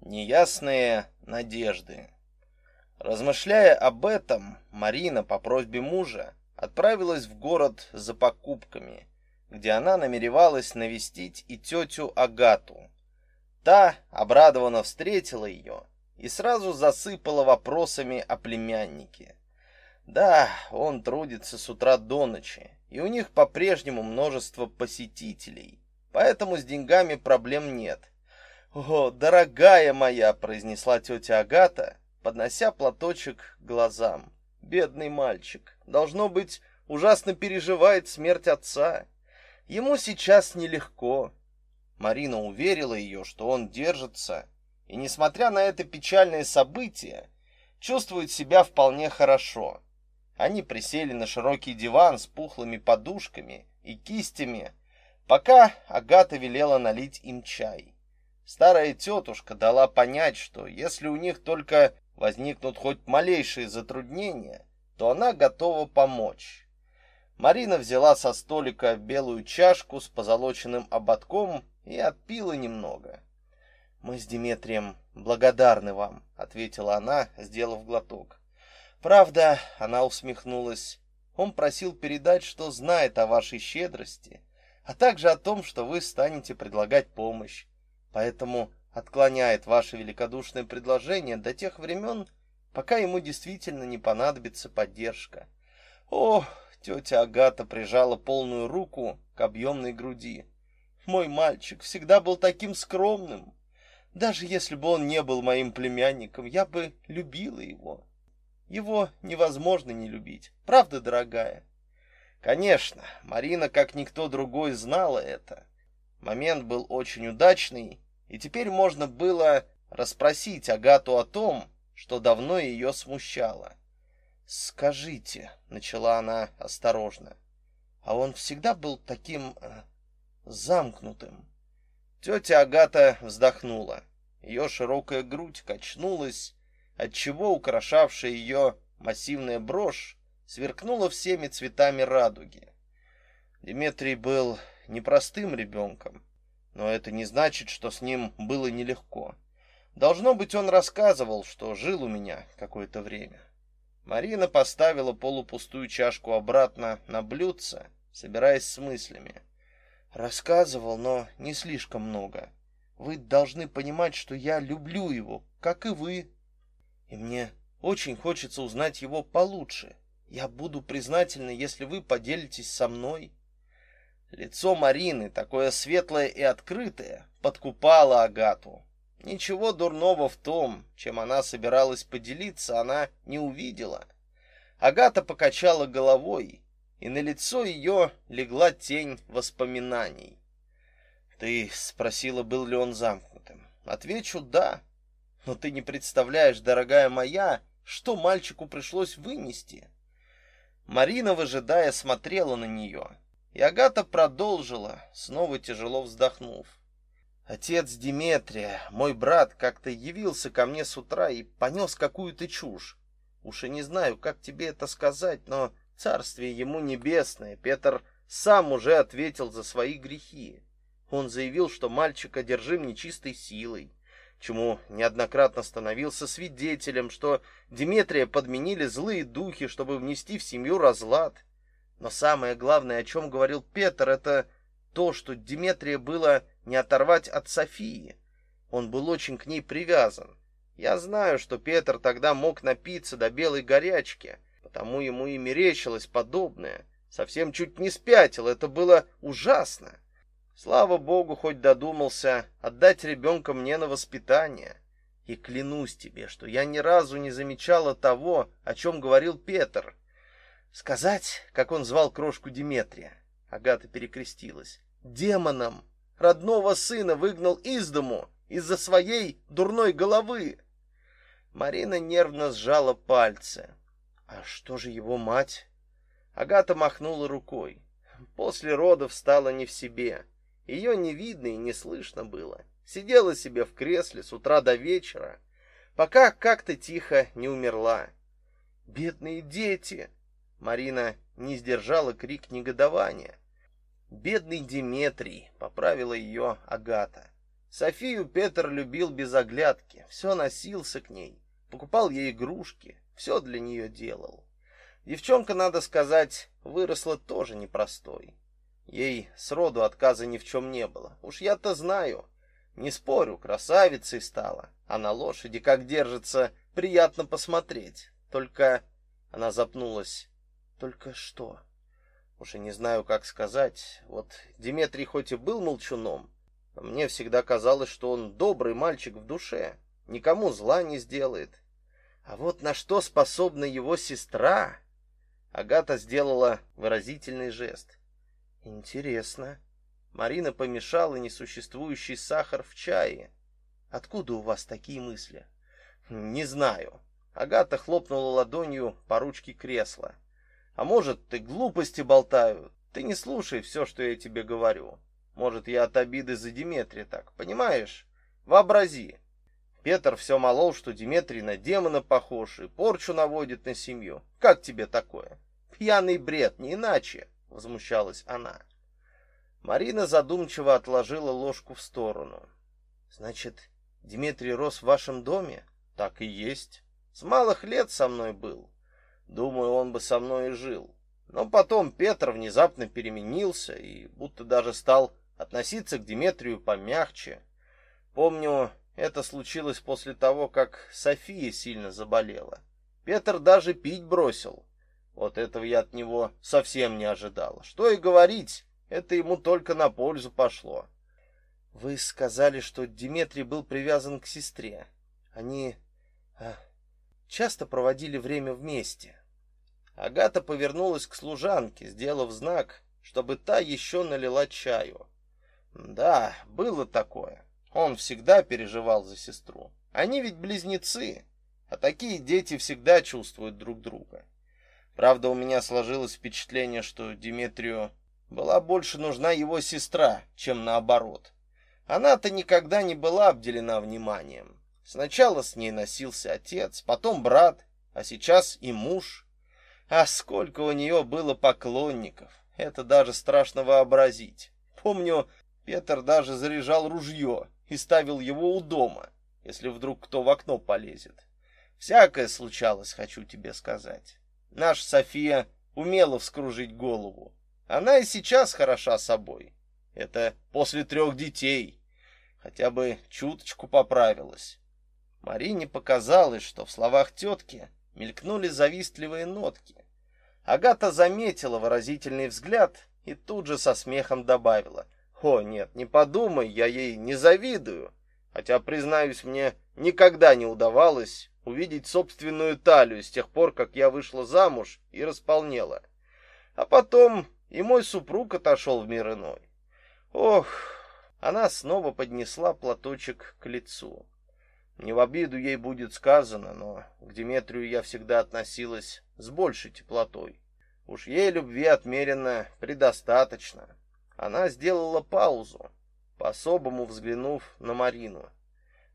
Неясные надежды. Размышляя об этом, Марина по просьбе мужа отправилась в город за покупками, где она намеревалась навестить и тетю Агату. Та обрадованно встретила ее и сразу засыпала вопросами о племяннике. Да, он трудится с утра до ночи, и у них по-прежнему множество посетителей. Поэтому с деньгами проблем нет. "О, дорогая моя", произнесла тетя Агата, поднося платочек к глазам. "Бедный мальчик, должно быть, ужасно переживает смерть отца. Ему сейчас нелегко". Марина уверила ее, что он держится, и несмотря на это печальное событие, чувствует себя вполне хорошо. Они присели на широкий диван с пухлыми подушками и кистями, пока Агата велела налить им чай. Старая тетушка дала понять, что если у них только возникнут хоть малейшие затруднения, то она готова помочь. Марина взяла со столика белую чашку с позолоченным ободком и отпила немного. Мы с Диметрием благодарны вам, ответила она, сделав глоток. Правда, она усмехнулась. Он просил передать, что знает о вашей щедрости, а также о том, что вы станете предлагать помощь. Поэтому отклоняет ваше великодушное предложение до тех времен, пока ему действительно не понадобится поддержка. О, тетя Агата прижала полную руку к объемной груди. Мой мальчик всегда был таким скромным. Даже если бы он не был моим племянником, я бы любила его. Его невозможно не любить. Правда, дорогая? Конечно, Марина, как никто другой, знала это. Момент был очень удачный, и теперь можно было расспросить Агату о том, что давно ее смущало. "Скажите", начала она осторожно. "А он всегда был таким э, замкнутым?" Тетя Агата вздохнула. Ее широкая грудь качнулась, отчего украшавшая ее массивная брошь сверкнула всеми цветами радуги. Дмитрий был непростым ребенком, но это не значит, что с ним было нелегко. Должно быть, он рассказывал, что жил у меня какое-то время. Марина поставила полупустую чашку обратно на блюдце, собираясь с мыслями. Рассказывал, но не слишком много. Вы должны понимать, что я люблю его, как и вы и мне очень хочется узнать его получше. Я буду признательна, если вы поделитесь со мной. Лицо Марины, такое светлое и открытое, подкупало Агату. Ничего дурного в том, чем она собиралась поделиться, она не увидела. Агата покачала головой, и на лицо ее легла тень воспоминаний. Ты спросила, был ли он замкнутым. Отвечу да. Но ты не представляешь, дорогая моя, что мальчику пришлось вынести. Марина, выжидая, смотрела на нее, и Агата продолжила, снова тяжело вздохнув. Отец Диметрия, мой брат, как-то явился ко мне с утра и понес какую-то чушь. Уж и не знаю, как тебе это сказать, но царствие ему небесное. Петр сам уже ответил за свои грехи. Он заявил, что мальчик одержим нечистой силой, чему неоднократно становился свидетелем, что Дмитрия подменили злые духи, чтобы внести в семью разлад. Но самое главное, о чем говорил Петр, это то, что Дмитрия было не оторвать от Софии. Он был очень к ней привязан. Я знаю, что Петр тогда мог напиться до белой горячки, потому ему и мерещилось подобное. Совсем чуть не спятил, это было ужасно. Слава богу, хоть додумался отдать ребенка мне на воспитание. И клянусь тебе, что я ни разу не замечала того, о чем говорил Петр. Сказать, как он звал крошку Диметрия. Агата перекрестилась. Демоном родного сына выгнал из дому из-за своей дурной головы. Марина нервно сжала пальцы. А что же его мать? Агата махнула рукой. После родов стала не в себе. Ее не видно и не слышно было. Сидела себе в кресле с утра до вечера, пока как-то тихо не умерла. Бедные дети. Марина не сдержала крик негодования. Бедный Диметрий, поправила ее Агата. Софию Петр любил без оглядки, все носился к ней, покупал ей игрушки, все для нее делал. Девчонка, надо сказать, выросла тоже непростой. Ей сроду отказа ни в чем не было. Уж я-то знаю. Не спорю, красавицей стала. А на лошади как держится, приятно посмотреть. Только она запнулась. Только что? Уж и не знаю, как сказать. Вот Дмитрий хоть и был молчуном, но мне всегда казалось, что он добрый мальчик в душе, никому зла не сделает. А вот на что способна его сестра? Агата сделала выразительный жест. Интересно. Марина помешала несуществующий сахар в чае. Откуда у вас такие мысли? Не знаю. Агата хлопнула ладонью по ручке кресла. А может, ты глупости болтаю? Ты не слушай все, что я тебе говорю. Может, я от обиды за Диметрия так, понимаешь? Вообрази. Петр все молол, что Диметрий на демона похож и порчу наводит на семью. Как тебе такое? Пьяный бред, не иначе возмущалась она. Марина задумчиво отложила ложку в сторону. Значит, Дмитрий рос в вашем доме? Так и есть. С малых лет со мной был. Думаю, он бы со мной и жил. Но потом Петр внезапно переменился и будто даже стал относиться к Дмитрию помягче. Помню, это случилось после того, как София сильно заболела. Петр даже пить бросил. Вот этого я от него совсем не ожидала. Что и говорить, это ему только на пользу пошло. Вы сказали, что Дмитрий был привязан к сестре. Они а, часто проводили время вместе. Агата повернулась к служанке, сделав знак, чтобы та еще налила чаю. Да, было такое. Он всегда переживал за сестру. Они ведь близнецы, а такие дети всегда чувствуют друг друга. Правда, у меня сложилось впечатление, что Димитрию была больше нужна его сестра, чем наоборот. Она-то никогда не была обделена вниманием. Сначала с ней носился отец, потом брат, а сейчас и муж. А сколько у нее было поклонников, это даже страшно вообразить. Помню, Петр даже заряжал ружье и ставил его у дома, если вдруг кто в окно полезет. Всякое случалось, хочу тебе сказать. Наша София умела вскружить голову. Она и сейчас хороша собой. Это после трех детей. Хотя бы чуточку поправилась. Марине показалось, что в словах тетки мелькнули завистливые нотки. Агата заметила выразительный взгляд и тут же со смехом добавила: "О, нет, не подумай, я ей не завидую, хотя признаюсь, мне никогда не удавалось увидеть собственную талию с тех пор, как я вышла замуж и располнела. А потом и мой супруг отошел в мир иной. Ох, она снова поднесла платочек к лицу. Не в обиду ей будет сказано, но к Диметрию я всегда относилась с большей теплотой. Уж ей любви отмерено предостаточно. Она сделала паузу, по-особому взглянув на Марину.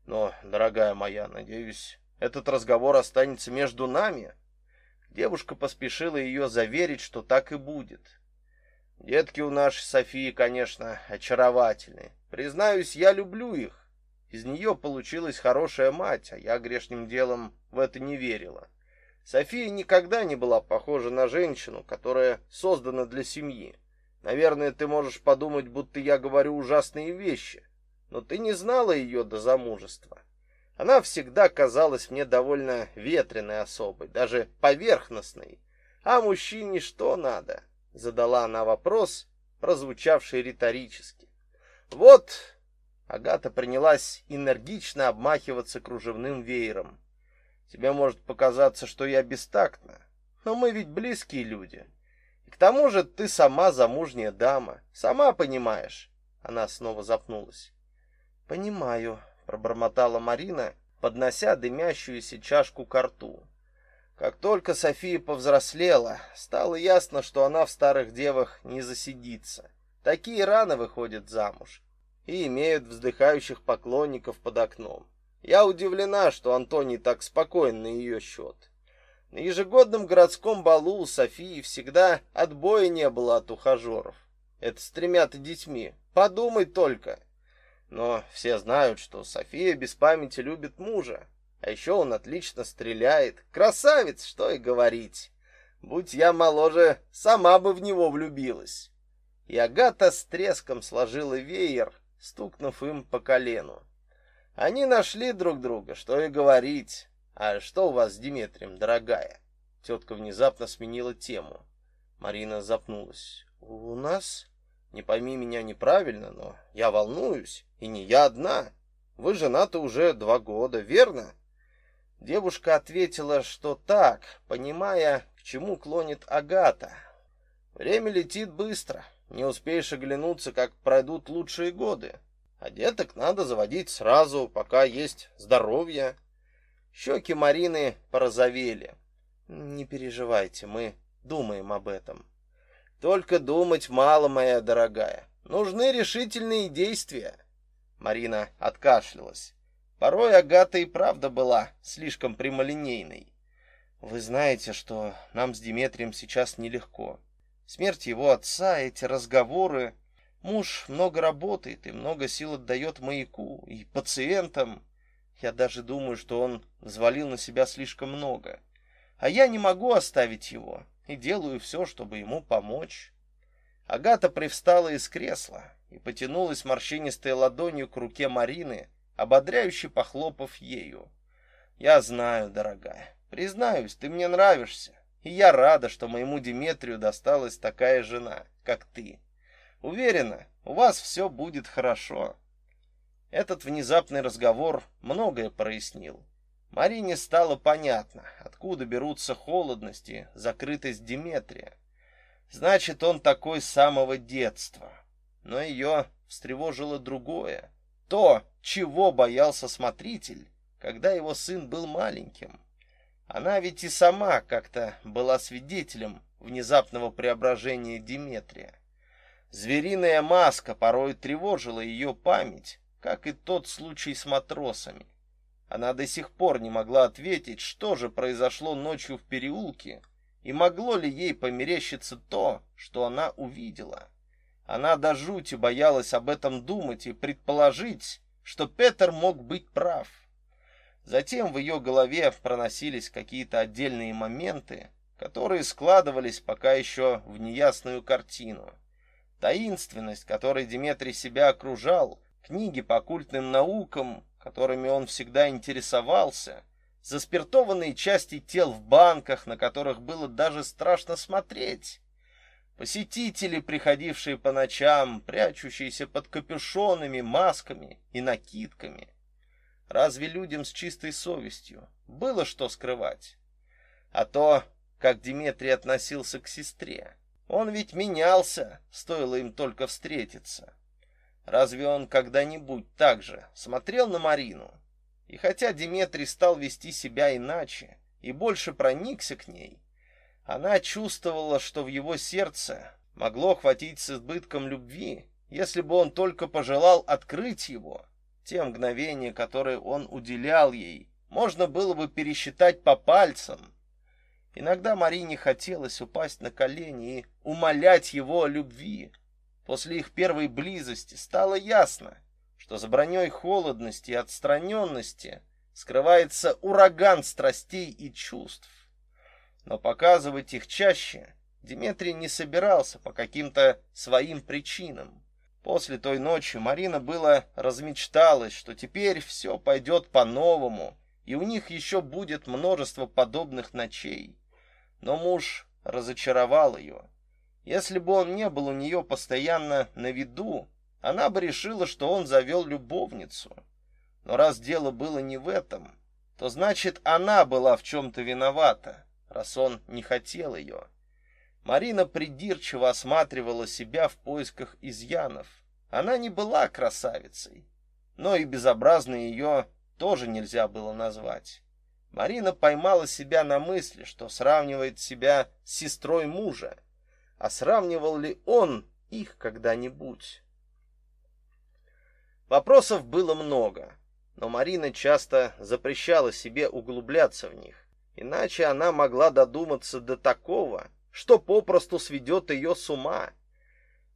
Но, дорогая моя, надеюсь, этот разговор останется между нами. Девушка поспешила ее заверить, что так и будет. Детки у нашей Софии, конечно, очаровательны. Признаюсь, я люблю их. Из нее получилась хорошая мать, а я грешным делом в это не верила. София никогда не была похожа на женщину, которая создана для семьи. Наверное, ты можешь подумать, будто я говорю ужасные вещи, но ты не знала ее до замужества. Она всегда казалась мне довольно ветреной особой, даже поверхностной. А мужчине что надо? задала она вопрос, прозвучавший риторически. Вот, Агата принялась энергично обмахиваться кружевным веером. Тебе может показаться, что я бестактна, но мы ведь близкие люди. И к тому же ты сама замужняя дама, сама понимаешь. Она снова запнулась. Понимаю, пробормотала Марина, поднося дымящуюся чашку к рту. Как только София повзрослела, стало ясно, что она в старых девах не засидится. Такие рано выходят замуж и имеют вздыхающих поклонников под окном. Я удивлена, что Антоний так спокоен на ее счет. На ежегодном городском балу у Софии всегда отбоя не было от ухажеров. Это с тремя-то детьми. Подумай только. Но все знают, что София без памяти любит мужа. А еще он отлично стреляет. Красавец, что и говорить. Будь я моложе, сама бы в него влюбилась. И Агата с треском сложила веер, стукнув им по колену. Они нашли друг друга, что и говорить. А что у вас с Дмитрием, дорогая? Тетка внезапно сменила тему. Марина запнулась. У нас? Не пойми меня неправильно, но я волнуюсь, и не я одна. Вы женаты уже два года, верно? Девушка ответила, что так, понимая, к чему клонит Агата. Время летит быстро. Не успеешь оглянуться, как пройдут лучшие годы. А деток надо заводить сразу, пока есть здоровье. Щеки Марины порозовели. Не переживайте, мы думаем об этом. Только думать мало, моя дорогая. Нужны решительные действия. Марина откашлялась. Порой Агата и правда была слишком прямолинейной. Вы знаете, что нам с Диметрием сейчас нелегко. Смерть его отца, эти разговоры, Муж много работает и много сил отдает маяку и пациентам. Я даже думаю, что он взвалил на себя слишком много. А я не могу оставить его и делаю все, чтобы ему помочь. Агата привстала из кресла и потянулась морщинистой ладонью к руке Марины, ободряюще похлопав ею. Я знаю, дорогая, признаюсь, ты мне нравишься, и я рада, что моему Диметрию досталась такая жена, как ты. Уверена, у вас все будет хорошо. Этот внезапный разговор многое прояснил. Марине стало понятно, откуда берутся холодности, закрытость Диметрия. Значит, он такой с самого детства. Но ее встревожило другое, то, чего боялся смотритель, когда его сын был маленьким. Она ведь и сама как-то была свидетелем внезапного преображения Диметрия. Звериная маска порой тревожила ее память, как и тот случай с матросами. Она до сих пор не могла ответить, что же произошло ночью в переулке, и могло ли ей померещиться то, что она увидела. Она до жути боялась об этом думать и предположить, что Петр мог быть прав. Затем в ее голове проносились какие-то отдельные моменты, которые складывались пока еще в неясную картину. Таинственность, которой Диметрий себя окружал, книги по оккультным наукам, которыми он всегда интересовался, заспиртованные части тел в банках, на которых было даже страшно смотреть. Посетители, приходившие по ночам, прячущиеся под капюшонами, масками и накидками. Разве людям с чистой совестью было что скрывать? А то, как Диметрий относился к сестре. Он ведь менялся, стоило им только встретиться. Разве он когда-нибудь так же смотрел на Марину? И хотя Диметрий стал вести себя иначе и больше проникся к ней, она чувствовала, что в его сердце могло хватить с избытком любви, если бы он только пожелал открыть его. Те мгновения, которые он уделял ей, можно было бы пересчитать по пальцам, Иногда Марине хотелось упасть на колени и умолять его о любви. После их первой близости стало ясно, что за броней холодности и отстраненности скрывается ураган страстей и чувств. Но показывать их чаще Дмитрий не собирался по каким-то своим причинам. После той ночи Марина было размечталась, что теперь все пойдет по-новому, и у них еще будет множество подобных ночей. Но муж разочаровал ее. Если бы он не был у нее постоянно на виду, она бы решила, что он завел любовницу. Но раз дело было не в этом, то значит, она была в чем то виновата, раз он не хотел ее. Марина придирчиво осматривала себя в поисках изъянов. Она не была красавицей, но и безобразной ее тоже нельзя было назвать. Марина поймала себя на мысли, что сравнивает себя с сестрой мужа. А сравнивал ли он их когда-нибудь? Вопросов было много, но Марина часто запрещала себе углубляться в них, иначе она могла додуматься до такого, что попросту сведет ее с ума.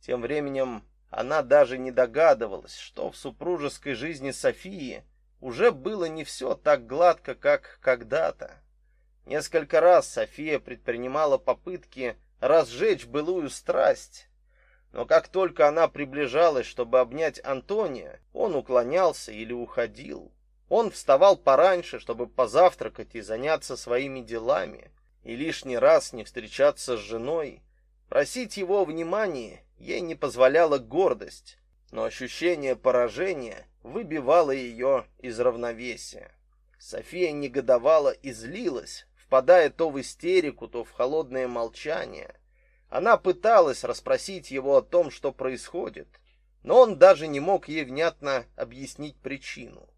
Тем временем Она даже не догадывалась, что в супружеской жизни Софии уже было не все так гладко, как когда-то. Несколько раз София предпринимала попытки разжечь былую страсть, но как только она приближалась, чтобы обнять Антония, он уклонялся или уходил. Он вставал пораньше, чтобы позавтракать и заняться своими делами, и лишний раз не встречаться с женой. Просить его внимания ей не позволяла гордость, но ощущение поражения выбивало ее из равновесия. София негодовала и злилась, впадая то в истерику, то в холодное молчание. Она пыталась расспросить его о том, что происходит, но он даже не мог ей внятно объяснить причину.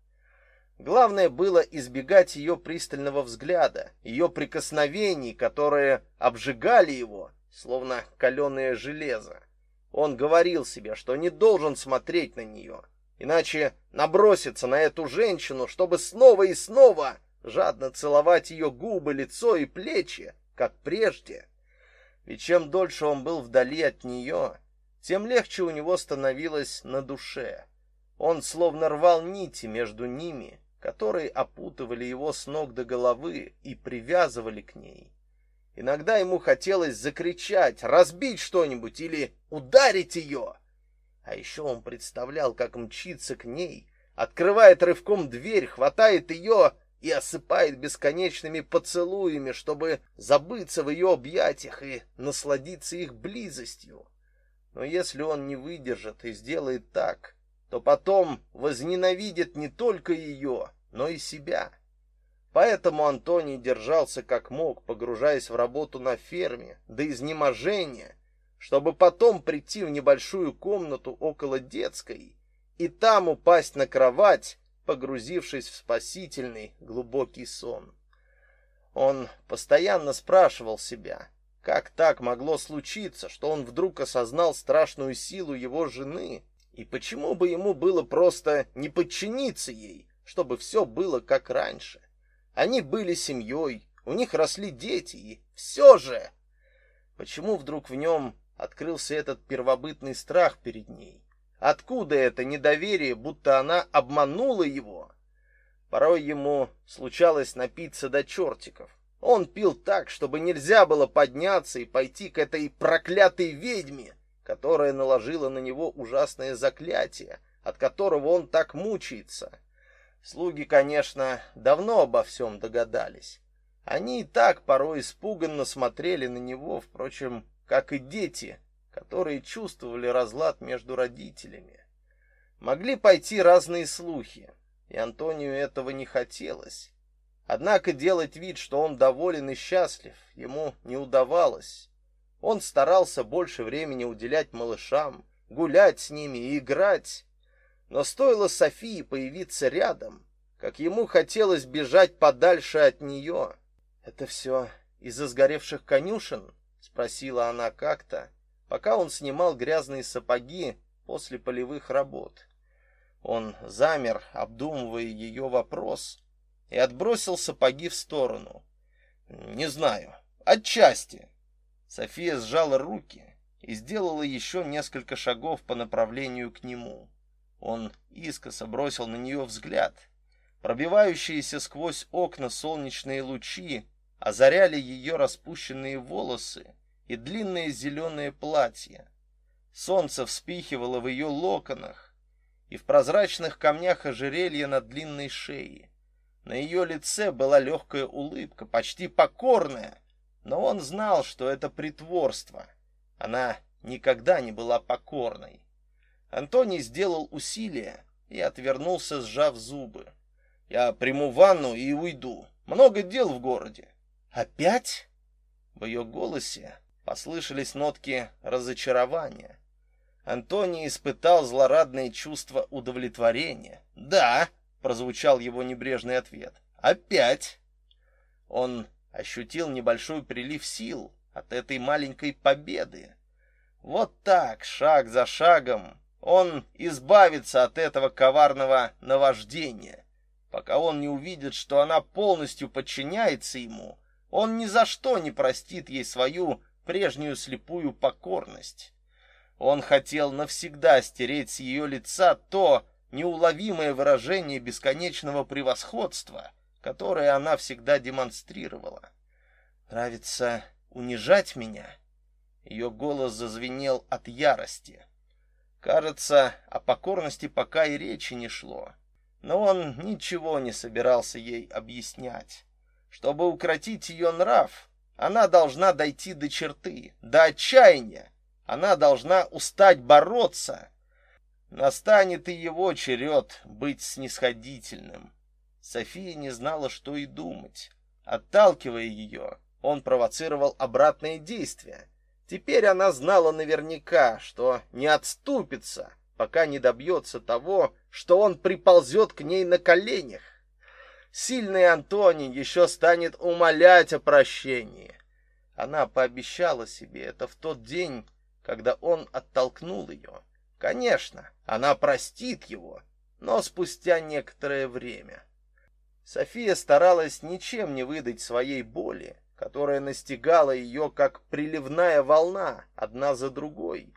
Главное было избегать ее пристального взгляда, ее прикосновений, которые обжигали его, словно каленое железо. Он говорил себе, что не должен смотреть на нее, иначе набросится на эту женщину, чтобы снова и снова жадно целовать ее губы, лицо и плечи, как прежде. Ведь чем дольше он был вдали от нее, тем легче у него становилось на душе. Он словно рвал нити между ними, которые опутывали его с ног до головы и привязывали к ней. Иногда ему хотелось закричать, разбить что-нибудь или ударить ее. А еще он представлял, как мчится к ней, открывает рывком дверь, хватает ее и осыпает бесконечными поцелуями, чтобы забыться в ее объятиях и насладиться их близостью. Но если он не выдержит и сделает так, то потом возненавидит не только ее, но и себя. Поэтому Антоний держался как мог, погружаясь в работу на ферме до изнеможения, чтобы потом прийти в небольшую комнату около детской и там упасть на кровать, погрузившись в спасительный глубокий сон. Он постоянно спрашивал себя, как так могло случиться, что он вдруг осознал страшную силу его жены, и почему бы ему было просто не подчиниться ей, чтобы все было как раньше. Они были семьей, у них росли дети, и все же... Почему вдруг в нем открылся этот первобытный страх перед ней? Откуда это недоверие, будто она обманула его? Порой ему случалось напиться до чертиков. Он пил так, чтобы нельзя было подняться и пойти к этой проклятой ведьме, которая наложила на него ужасное заклятие, от которого он так мучается. Слуги, конечно, давно обо всем догадались. Они и так порой испуганно смотрели на него, впрочем, как и дети, которые чувствовали разлад между родителями. Могли пойти разные слухи, и Антонию этого не хотелось. Однако делать вид, что он доволен и счастлив, ему не удавалось. Он старался больше времени уделять малышам, гулять с ними и играть, но стоило Софии появиться рядом, как ему хотелось бежать подальше от нее. Это все из-за сгоревших конюшен, спросила она как-то, пока он снимал грязные сапоги после полевых работ. Он замер, обдумывая ее вопрос, и отбросил сапоги в сторону. Не знаю, отчасти. София сжала руки и сделала еще несколько шагов по направлению к нему. Он искоса бросил на нее взгляд. Пробивающиеся сквозь окна солнечные лучи озаряли ее распущенные волосы и длинное зеленое платье. Солнце вспихивало в ее локонах и в прозрачных камнях ожерелья на длинной шее. На ее лице была легкая улыбка, почти покорная, но он знал, что это притворство. Она никогда не была покорной. Антоний сделал усилие и отвернулся, сжав зубы. Я приму ванну и уйду. Много дел в городе. Опять? В ее голосе послышались нотки разочарования. Антоний испытал злорадное чувство удовлетворения. "Да", прозвучал его небрежный ответ. "Опять". Он ощутил небольшой прилив сил от этой маленькой победы. Вот так, шаг за шагом, он избавится от этого коварного наваждения. Пока он не увидит, что она полностью подчиняется ему, он ни за что не простит ей свою прежнюю слепую покорность. Он хотел навсегда стереть с ее лица то неуловимое выражение бесконечного превосходства, которое она всегда демонстрировала. Нравится унижать меня? Ее голос зазвенел от ярости. Кажется, о покорности пока и речи не шло. Но он ничего не собирался ей объяснять. Чтобы укротить ее нрав, она должна дойти до черты, до отчаяния. Она должна устать бороться. Настанет и его черед быть снисходительным. София не знала, что и думать. Отталкивая ее, он провоцировал обратные действия. Теперь она знала наверняка, что не отступится, пока не добьется того, что он приползет к ней на коленях. Сильный Антоний еще станет умолять о прощении. Она пообещала себе это в тот день, когда он оттолкнул ее. Конечно, она простит его, но спустя некоторое время. София старалась ничем не выдать своей боли, которая настигала ее как приливная волна, одна за другой.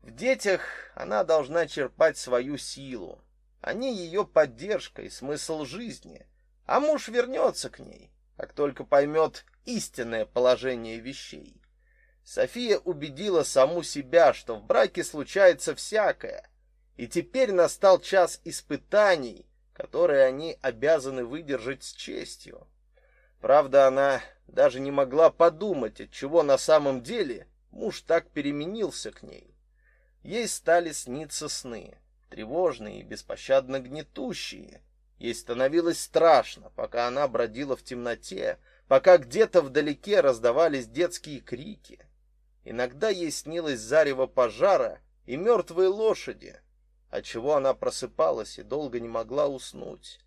В детях она должна черпать свою силу. Они ее поддержка и смысл жизни. А муж вернется к ней, как только поймет истинное положение вещей. София убедила саму себя, что в браке случается всякое, и теперь настал час испытаний, которые они обязаны выдержать с честью. Правда, она даже не могла подумать, от чего на самом деле муж так переменился к ней. Ей стали сниться сны, тревожные и беспощадно гнетущие. Ей становилось страшно, пока она бродила в темноте, пока где-то вдалеке раздавались детские крики. Иногда ей снилось зарево пожара и мертвые лошади, от чего она просыпалась и долго не могла уснуть.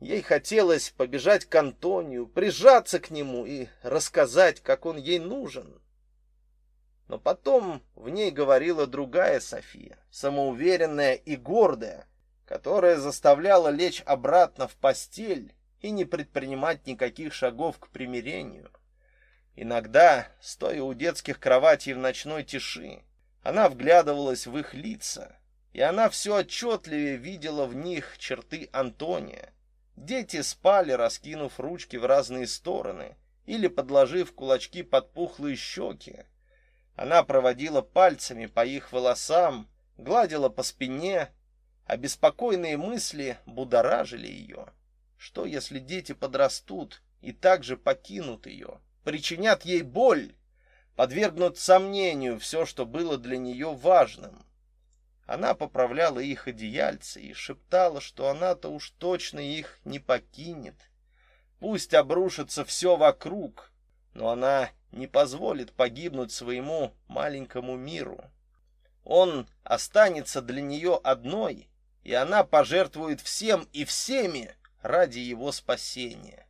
Ей хотелось побежать к Антонию, прижаться к нему и рассказать, как он ей нужен. Но потом в ней говорила другая София, самоуверенная и гордая, которая заставляла лечь обратно в постель и не предпринимать никаких шагов к примирению. Иногда, стоя у детских кроватей в ночной тиши, она вглядывалась в их лица, и она все отчетливее видела в них черты Антония, Дети спали, раскинув ручки в разные стороны или подложив кулачки под пухлые щеки. Она проводила пальцами по их волосам, гладила по спине, а беспокойные мысли будоражили ее. Что если дети подрастут и также покинут ее, причинят ей боль, подвергнут сомнению все, что было для нее важным? Она поправляла их одеяльцы и шептала, что она-то уж точно их не покинет. Пусть обрушится все вокруг, но она не позволит погибнуть своему маленькому миру. Он останется для нее одной, и она пожертвует всем и всеми ради его спасения.